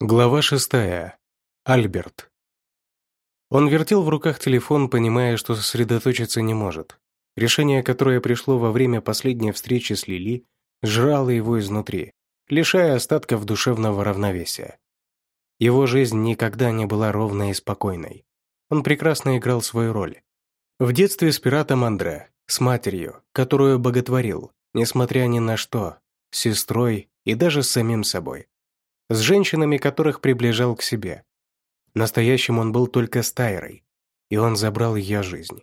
Глава шестая. Альберт. Он вертел в руках телефон, понимая, что сосредоточиться не может. Решение, которое пришло во время последней встречи с Лили, жрало его изнутри, лишая остатков душевного равновесия. Его жизнь никогда не была ровной и спокойной. Он прекрасно играл свою роль. В детстве с пиратом Андре, с матерью, которую боготворил, несмотря ни на что, с сестрой и даже с самим собой с женщинами, которых приближал к себе. Настоящим он был только с и он забрал ее жизнь.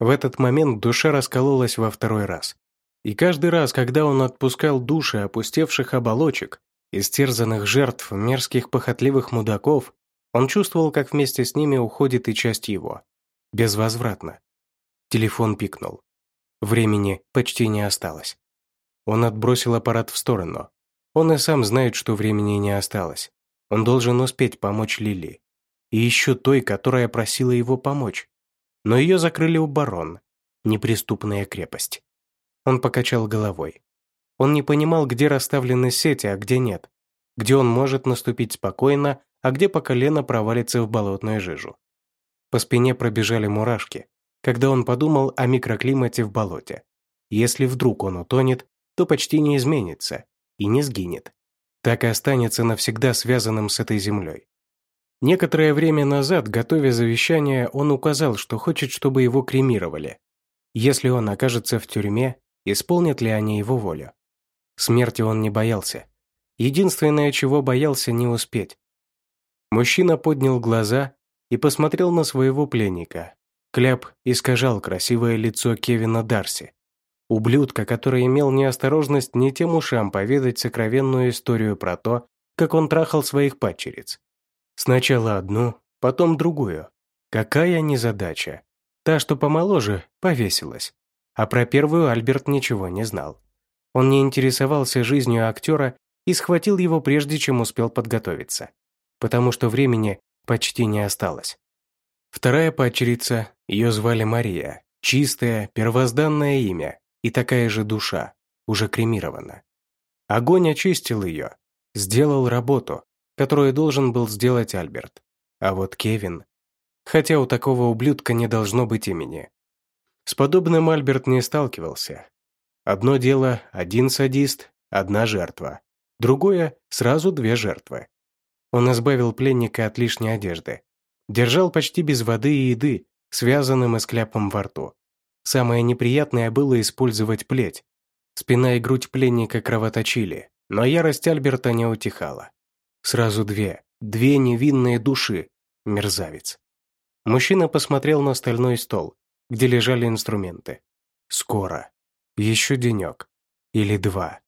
В этот момент душа раскололась во второй раз. И каждый раз, когда он отпускал души опустевших оболочек, истерзанных жертв, мерзких похотливых мудаков, он чувствовал, как вместе с ними уходит и часть его. Безвозвратно. Телефон пикнул. Времени почти не осталось. Он отбросил аппарат в сторону, он и сам знает, что времени не осталось. Он должен успеть помочь Лили. И еще той, которая просила его помочь. Но ее закрыли у барон. Неприступная крепость. Он покачал головой. Он не понимал, где расставлены сети, а где нет. Где он может наступить спокойно, а где по колено провалится в болотную жижу. По спине пробежали мурашки, когда он подумал о микроклимате в болоте. Если вдруг он утонет, то почти не изменится, и не сгинет. Так и останется навсегда связанным с этой землей. Некоторое время назад, готовя завещание, он указал, что хочет, чтобы его кремировали. Если он окажется в тюрьме, исполнят ли они его волю? Смерти он не боялся. Единственное, чего боялся не успеть. Мужчина поднял глаза и посмотрел на своего пленника. Кляп искажал красивое лицо Кевина Дарси, Ублюдка, который имел неосторожность не тем ушам поведать сокровенную историю про то, как он трахал своих падчериц. Сначала одну, потом другую. Какая незадача. Та, что помоложе, повесилась. А про первую Альберт ничего не знал. Он не интересовался жизнью актера и схватил его прежде, чем успел подготовиться. Потому что времени почти не осталось. Вторая падчерица, ее звали Мария. Чистое, первозданное имя, и такая же душа, уже кремирована. Огонь очистил ее, сделал работу, которую должен был сделать Альберт. А вот Кевин... Хотя у такого ублюдка не должно быть имени. С подобным Альберт не сталкивался. Одно дело – один садист, одна жертва. Другое – сразу две жертвы. Он избавил пленника от лишней одежды. Держал почти без воды и еды, связанным и с кляпом во рту. Самое неприятное было использовать плеть. Спина и грудь пленника кровоточили, но ярость Альберта не утихала. Сразу две, две невинные души, мерзавец. Мужчина посмотрел на стальной стол, где лежали инструменты. Скоро. Еще денек. Или два.